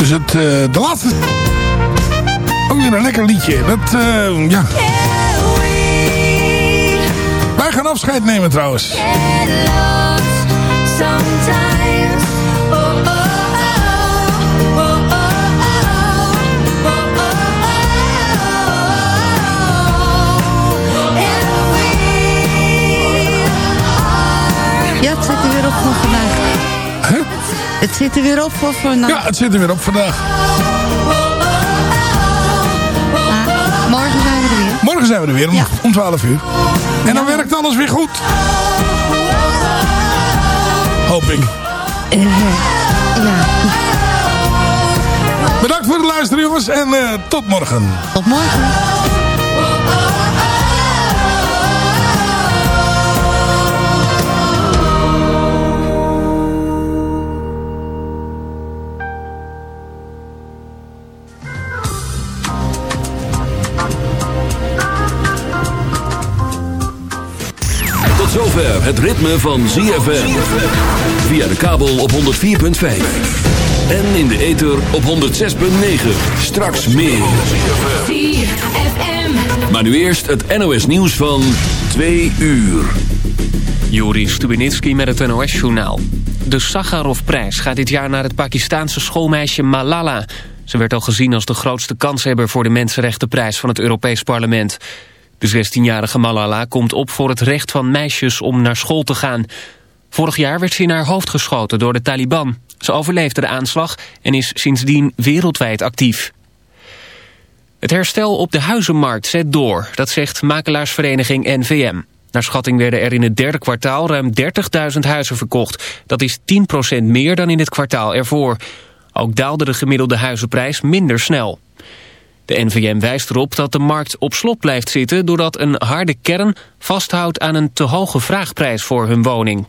Dus het, uh, de laatste... Ook weer een lekker liedje. Dat, uh, ja... Wij gaan afscheid nemen trouwens. Ja, het zit er weer op? Het zit er weer op voor vandaag. Ja, het zit er weer op vandaag. Morgen zijn we er weer. Morgen zijn we er weer om, Ja. om 12 uur. En dan werkt alles weer goed. Hoop ik. Eh, ja, Bedankt voor het luisteren jongens. En eh, tot morgen. tot morgen. Zover het ritme van ZFM. Via de kabel op 104.5. En in de ether op 106.9. Straks meer. Maar nu eerst het NOS nieuws van 2 uur. Joris Stubenitski met het NOS-journaal. De Sakharovprijs gaat dit jaar naar het Pakistaanse schoolmeisje Malala. Ze werd al gezien als de grootste kanshebber voor de Mensenrechtenprijs van het Europees Parlement. De 16-jarige Malala komt op voor het recht van meisjes om naar school te gaan. Vorig jaar werd ze in haar hoofd geschoten door de Taliban. Ze overleefde de aanslag en is sindsdien wereldwijd actief. Het herstel op de huizenmarkt zet door, dat zegt makelaarsvereniging NVM. Naar schatting werden er in het derde kwartaal ruim 30.000 huizen verkocht. Dat is 10% meer dan in het kwartaal ervoor. Ook daalde de gemiddelde huizenprijs minder snel. De NVM wijst erop dat de markt op slot blijft zitten... doordat een harde kern vasthoudt aan een te hoge vraagprijs voor hun woning.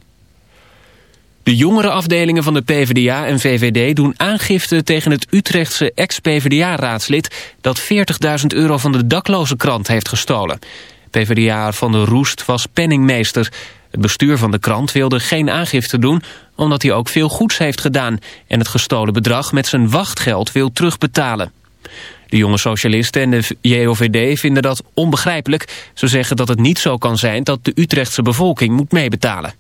De jongere afdelingen van de PvdA en VVD doen aangifte tegen het Utrechtse ex-PvdA-raadslid... dat 40.000 euro van de dakloze krant heeft gestolen. PvdA van de Roest was penningmeester. Het bestuur van de krant wilde geen aangifte doen... omdat hij ook veel goeds heeft gedaan... en het gestolen bedrag met zijn wachtgeld wil terugbetalen. De jonge socialisten en de JOVD vinden dat onbegrijpelijk. Ze zeggen dat het niet zo kan zijn dat de Utrechtse bevolking moet meebetalen.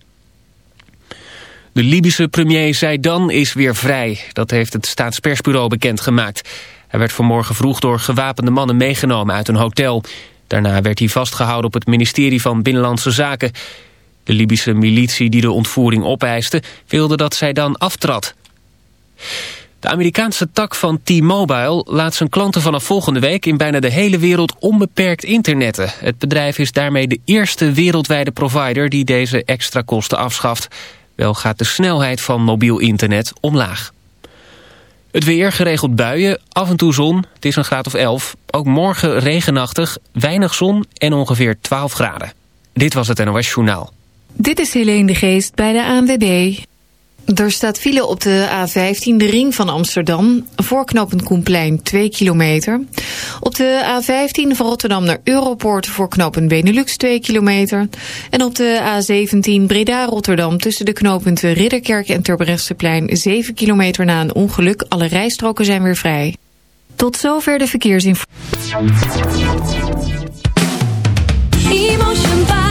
De Libische premier Zaidan is weer vrij. Dat heeft het staatspersbureau bekendgemaakt. Hij werd vanmorgen vroeg door gewapende mannen meegenomen uit een hotel. Daarna werd hij vastgehouden op het ministerie van Binnenlandse Zaken. De Libische militie die de ontvoering opeiste... wilde dat Zaidan aftrad. De Amerikaanse tak van T-Mobile laat zijn klanten vanaf volgende week in bijna de hele wereld onbeperkt internetten. Het bedrijf is daarmee de eerste wereldwijde provider die deze extra kosten afschaft. Wel gaat de snelheid van mobiel internet omlaag. Het weer, geregeld buien, af en toe zon, het is een graad of 11. Ook morgen regenachtig, weinig zon en ongeveer 12 graden. Dit was het NOS Journaal. Dit is Helene de Geest bij de ANWB. Er staat file op de A15, de ring van Amsterdam. Voorknopend Koenplein 2 kilometer. Op de A15 van Rotterdam naar Europoort voor knooppunt Benelux 2 kilometer. En op de A17 Breda-Rotterdam tussen de knooppunten Ridderkerk en Terbrechtseplein 7 kilometer na een ongeluk. Alle rijstroken zijn weer vrij. Tot zover de verkeersinformatie.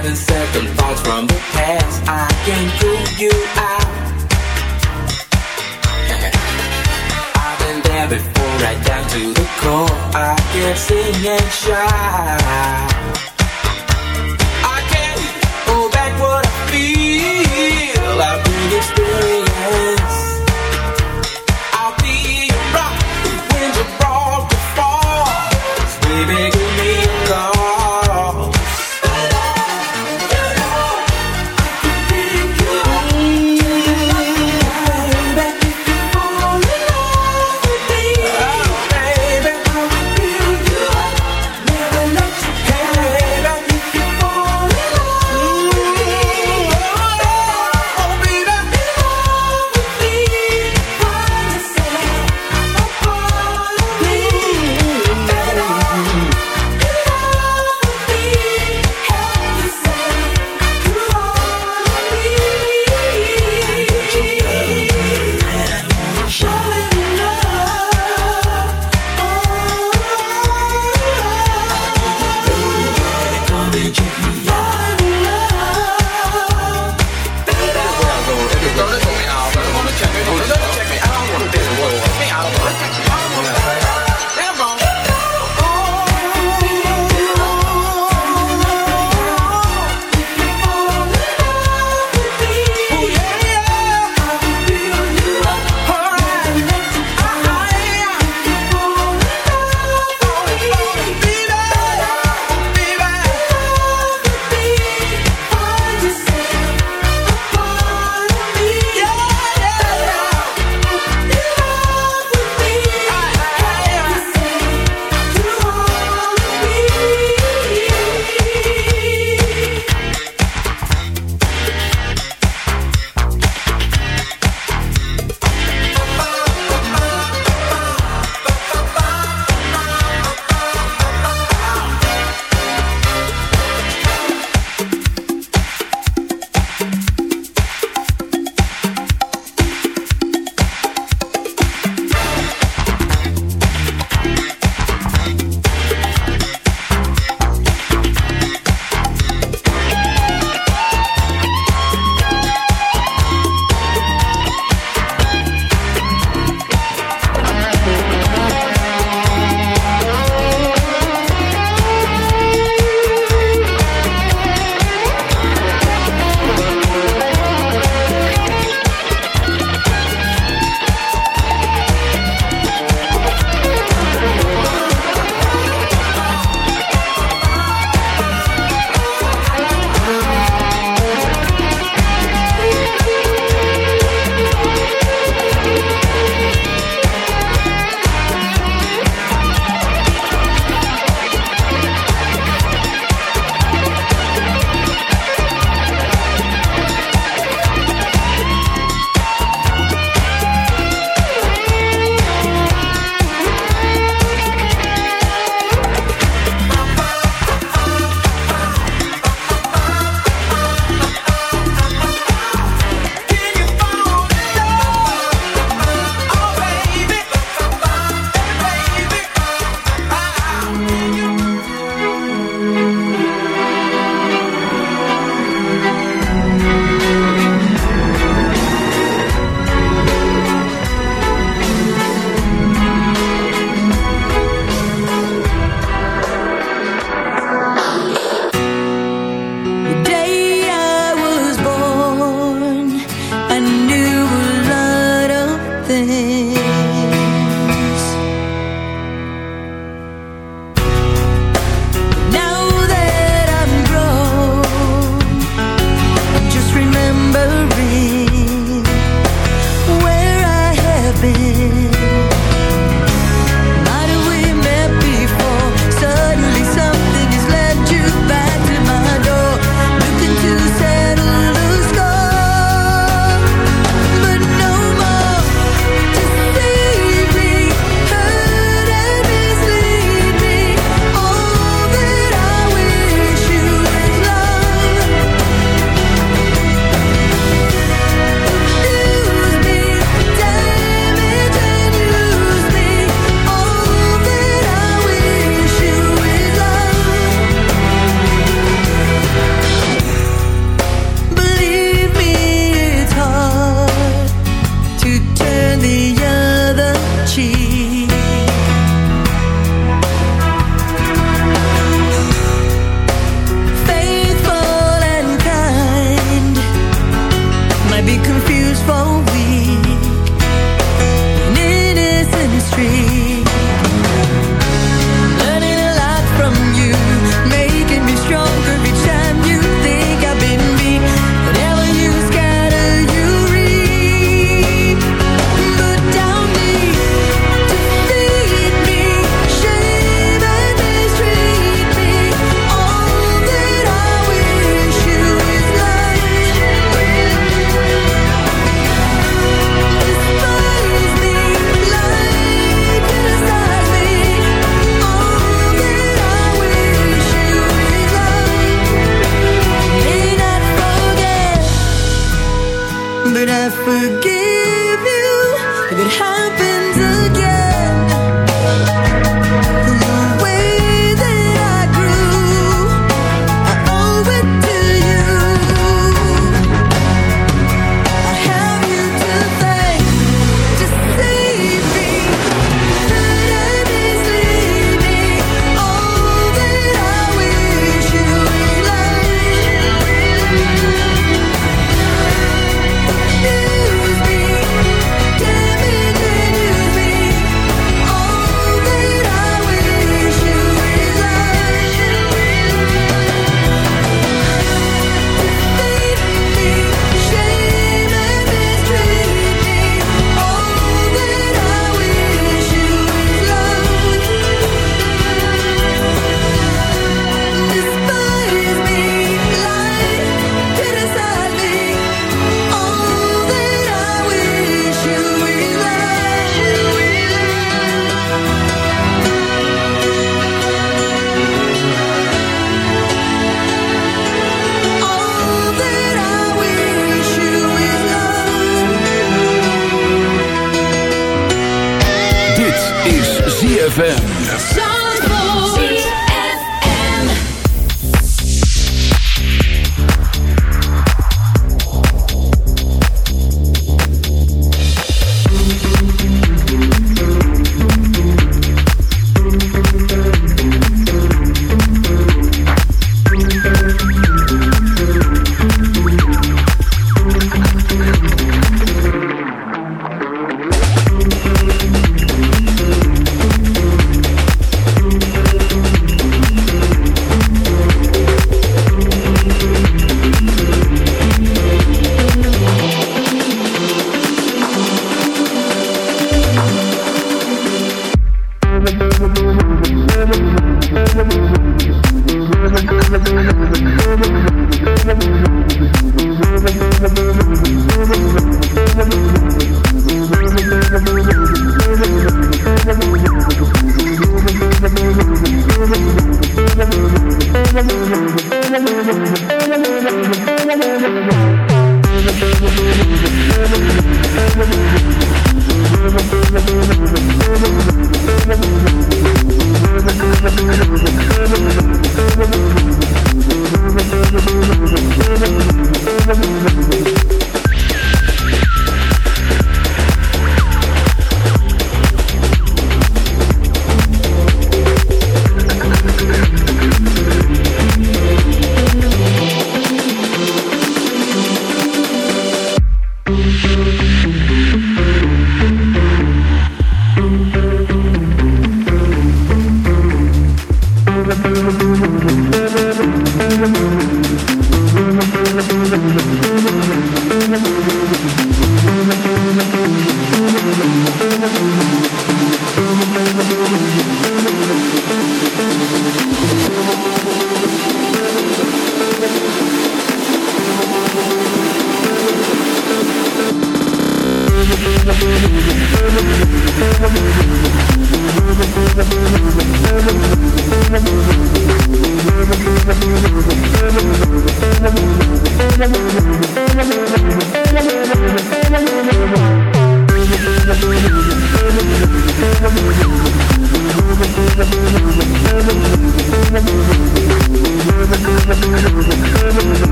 haven't second thoughts from the past, I can prove you out. I've been there before, right down to the core. I can sing and shout. I can't hold back what I feel. I've been experience.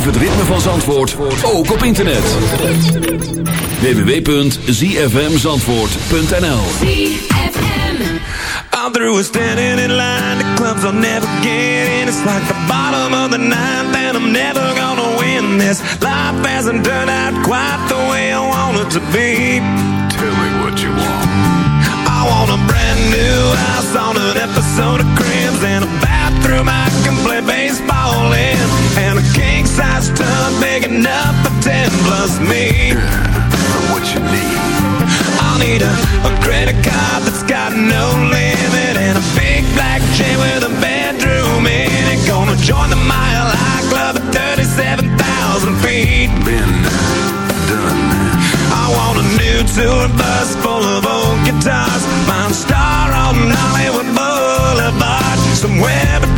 Beleef het ritme van Zandvoort, ook op internet. www.zfmzandvoort.nl I'm through with standing in line. The clubs I'll never get in. It's like the bottom of the ninth And I'm never gonna win this. Life hasn't turned out quite the way I want it to be. Tell me what you want. I want a brand new house On an episode of Cribs And a bathroom I can play baseball in And a king-size tub Big enough for ten plus me. What you need. I'll need a, a credit card that's got no limit And a big black chain with a bedroom in it. Gonna join the Mile High Club at 37,000 feet. Been done I want a new tour bus full of old guitars. Mine star on Hollywood Boulevard. Somewhere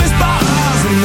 the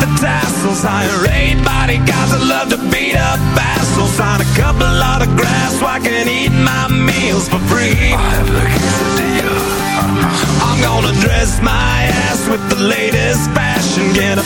the tassels. Hire eight bodyguards that love to beat up assholes. Sign a couple autographs so I can eat my meals for free. I have the quesadilla. I'm gonna dress my ass with the latest fashion. Get a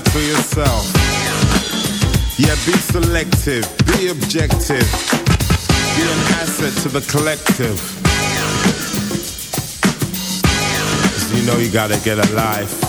out for yourself. Yeah, be selective, be objective. You're an asset to the collective. You know you gotta get a life.